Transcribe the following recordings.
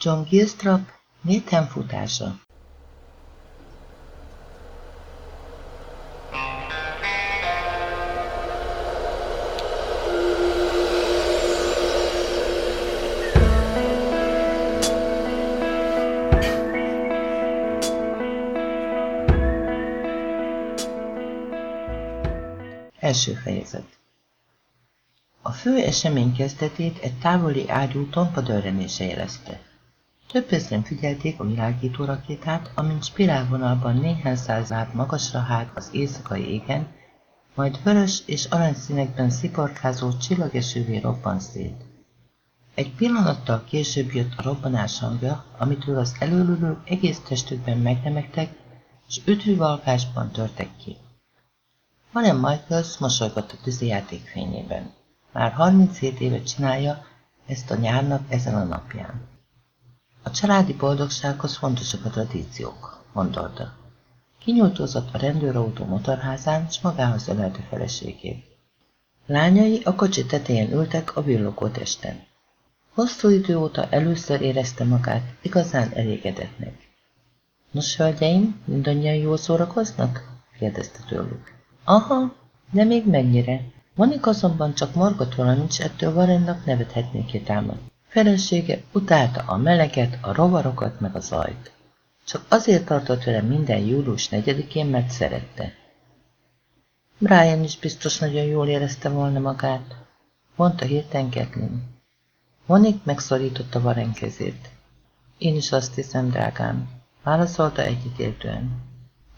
John Gilstrap Nathan futása Első fejezet A fő esemény kezdetét egy távoli ágyú tompa dörrenése jelezte. Több ezren figyelték a világító rakétát, amint spirálvonalban néhány száz át magasra hált az éjszakai égen, majd vörös és aranyszínekben sziporkázó csillagesővé robban szét. Egy pillanattal később jött a robbanás hangja, amitől az előlülők egész testükben megnemegtek, és üdvűvalkásban törtek ki. Hanem Michaels mosolygott a tűzijáték fényében. Már 37 éve csinálja ezt a nyárnap ezen a napján. A családi boldogsághoz fontosak a tradíciók, gondolta. Kinyújtózott a rendőrautó motorházán, és magához ölelte feleségét. Lányai a kocsi tetején ültek a villogó testen. Hosszú idő óta először érezte magát igazán elégedettnek. Nos, hölgyeim, mindannyian jól szórakoznak? kérdezte tőlük. Aha, de még mennyire. Monik azonban csak morgott valamit, s ettől Varennak nevethetnék támad. Felesége utálta a meleget, a rovarokat, meg a zajt. Csak azért tartott vele minden július negyedikén, mert szerette. Brian is biztos nagyon jól érezte volna magát, mondta hirtelen Kathleen. Monik megszorította Varen kezét. Én is azt hiszem, drágám, válaszolta egyetértően.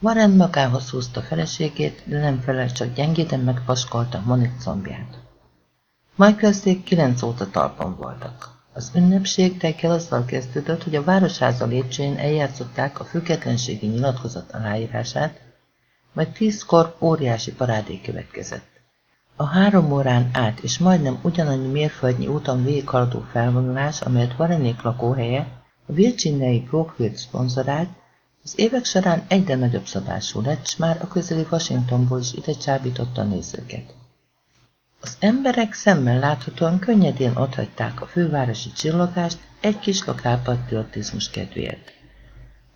Warren magához húzta feleségét, de nem felel, csak gyengéden megpaskolta Monik combját. Michaelszék kilenc óta talpon voltak. Az ünnepség reggel azzal kezdődött, hogy a városháza lépcsőjén eljátszották a függetlenségi nyilatkozat aláírását, majd tízkor óriási parádé következett. A három órán át és majdnem ugyanannyi mérföldnyi úton végighaladó felvonulás, amelyet Varenék lakóhelye, a Virginiai Brookfield szponzorált, az évek során egyre nagyobb szabású lett, s már a közeli Washingtonból is ide csábította a nézőket. Az emberek szemmel láthatóan könnyedén otthagyták a fővárosi csillagást egy kis lokálpatriotizmus kedvéért.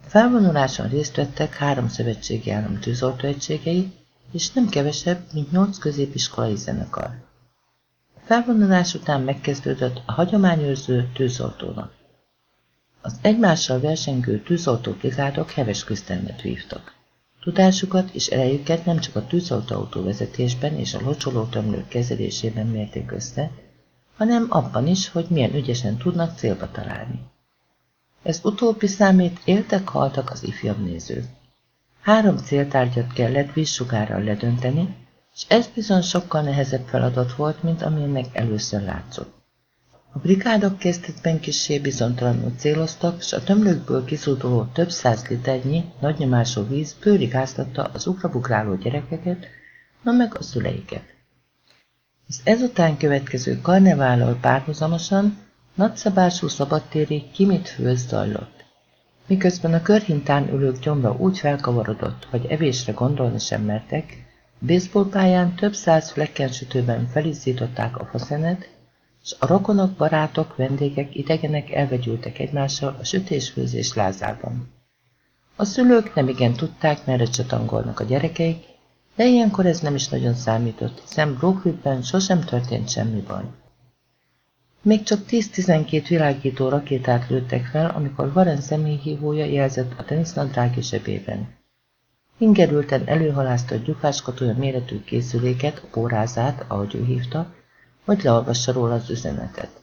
Felvonuláson részt vettek három szövetségi állam tűzoltóegységei, és nem kevesebb, mint nyolc középiskolai zenekar. A felvonulás után megkezdődött a hagyományőrző tűzoltónak. Az egymással versengő tűzoltó brigádok heves küzdelmet vívtak. Tudásukat és erejüket nem csak a tűzoltóautó vezetésben és a locsoló tömlők kezelésében mérték össze, hanem abban is, hogy milyen ügyesen tudnak célba találni. Ez utóbbi számít éltek haltak az ifjabb nézők. Három céltárgyat kellett vízsugárral ledönteni, és ez bizony sokkal nehezebb feladat volt, mint amilyennek először látszott. A brigádok kezdetben kissé bizonytalanul céloztak, s a tömlőkből kiszúduló több száz liternyi, nagynyomású víz bőrigáztatta az ugrabugráló gyerekeket, na meg a szüleiket. Az ezután következő karnevállal párhuzamosan nagyszabású szabadtéri kimit főz zajlott. Miközben a körhintán ülők gyomra úgy felkavarodott, hogy evésre gondolni sem mertek, baseballpályán több száz flekkensütőben felizzították a faszenet, és a rokonok, barátok, vendégek, idegenek elvegyültek egymással a sütésfőzés lázában. A szülők nem igen tudták, merre csatangolnak a gyerekeik, de ilyenkor ez nem is nagyon számított, hiszen Brookwoodben sosem történt semmi baj. Még csak 10-12 világító rakétát lőttek fel, amikor Warren személyhívója jelzett a tenisznadrági zsebében. Ingerülten előhalásztott gyufáskatója méretű készüléket, a pórázát, ahogy ő hívta, hogy leolvassa róla az üzenetet.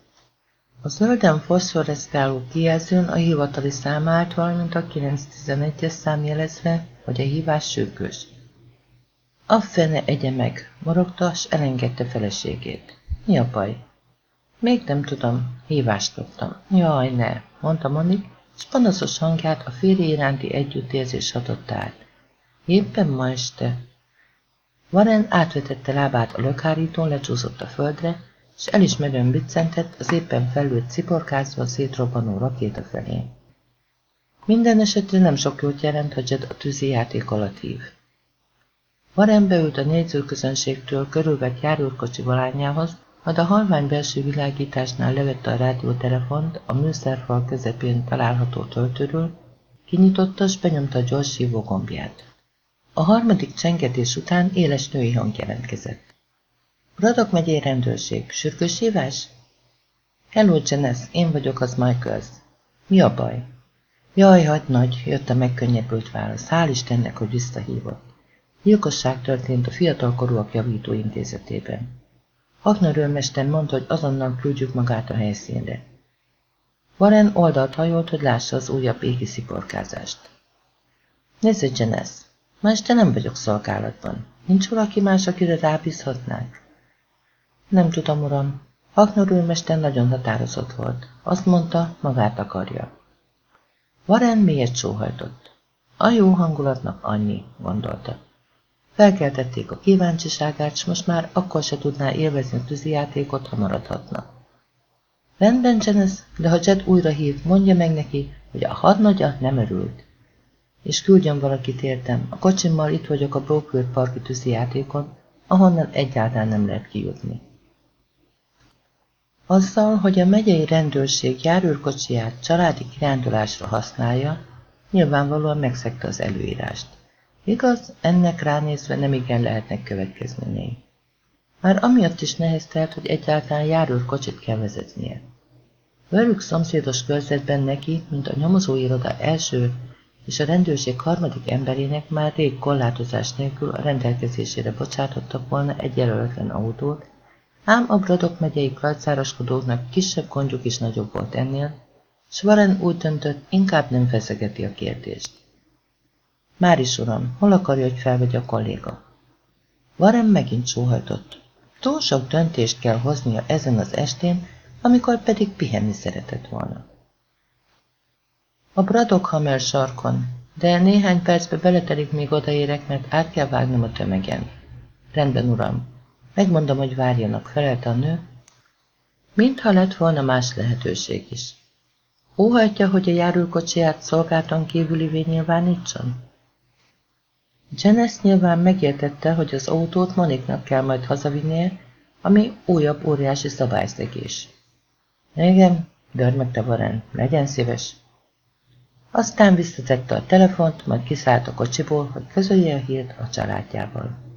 A zölden foszforeszkáló kijelzőn a hivatali szám állt, valamint a 911-es szám jelezve, hogy a hívás sürgős. A fene egye meg, morogta, s elengedte feleségét. Mi a baj? Még nem tudom, hívást kaptam. Jaj, ne, mondta Monik, és panaszos hangját a férje iránti együttérzés hatott át. Éppen ma este, Warren átvetette lábát a lökhárítón, lecsúszott a földre, és elismerően biccentett az éppen felült ciporkázva szétrobbanó rakéta felé. Minden esetre nem sok jót jelent, hogy Jed a tűzi játék alatt hív. Warren beült a négyzőközönségtől körülvett járőrkocsi valányához, majd a halvány belső világításnál levette a rádiótelefont a műszerfal közepén található töltőről, kinyitotta s benyomta a gyors hívó gombját. A harmadik csengetés után éles női hang jelentkezett. Bradok megyei rendőrség, sürgős hívás? Hello, Janice, én vagyok az Michaels. Mi a baj? Jaj, hagyd nagy, jött a megkönnyebbült válasz. Hál' Istennek, hogy visszahívott. Gyilkosság történt a fiatalkorúak javító intézetében. Hagner őrmester mondta, hogy azonnal küldjük magát a helyszínre. Warren oldalt hajolt, hogy lássa az újabb égi sziporkázást. Nézd, Janice, ma este nem vagyok szolgálatban. Nincs valaki más, akire rábízhatnánk? Nem tudom, uram. Hagner őrmester nagyon határozott volt. Azt mondta, magát akarja. Warren miért sóhajtott? A jó hangulatnak annyi, gondolta. Felkeltették a kíváncsiságát, s most már akkor se tudná élvezni a tűzijátékot, ha maradhatna. Rendben, Janice, de ha Jed újra hív, mondja meg neki, hogy a hadnagya nem örült. És küldjön valakit értem, a kocsimmal itt vagyok a Brookwood parki tűzijátékon, ahonnan egyáltalán nem lehet kijutni. Azzal, hogy a megyei rendőrség járőrkocsiját családi kirándulásra használja, nyilvánvalóan megszegte az előírást. Igaz, ennek ránézve nem igen lehetnek következményei. Már amiatt is neheztelt, hogy egyáltalán járőrkocsit kell vezetnie. Velük szomszédos körzetben neki, mint a nyomozóiroda első és a rendőrség harmadik emberének már rég korlátozás nélkül a rendelkezésére bocsátottak volna egy jelöletlen autót, ám a Bradok megyei krajcároskodóknak kisebb gondjuk is nagyobb volt ennél, s Warren úgy döntött, inkább nem feszegeti a kérdést. Már is, uram, hol akarja, hogy felvegye a kolléga? Warren megint sóhajtott. Túl sok döntést kell hoznia ezen az estén, amikor pedig pihenni szeretett volna. A Bradok Hammer sarkon, de néhány percbe beletelik, még odaérek, mert át kell vágnom a tömegen. Rendben, uram, Megmondom, hogy várjanak, felelte a nő, mintha lett volna más lehetőség is. Óhajtja, hogy a járulkocsiját szolgáltan kívülivé nyilvánítson? Janice nyilván megértette, hogy az autót Moniknak kell majd hazavinnie, ami újabb óriási szabályszegés. Igen, dörmegte Varen, legyen szíves. Aztán visszatette a telefont, majd kiszállt a kocsiból, hogy közölje a hírt a családjával.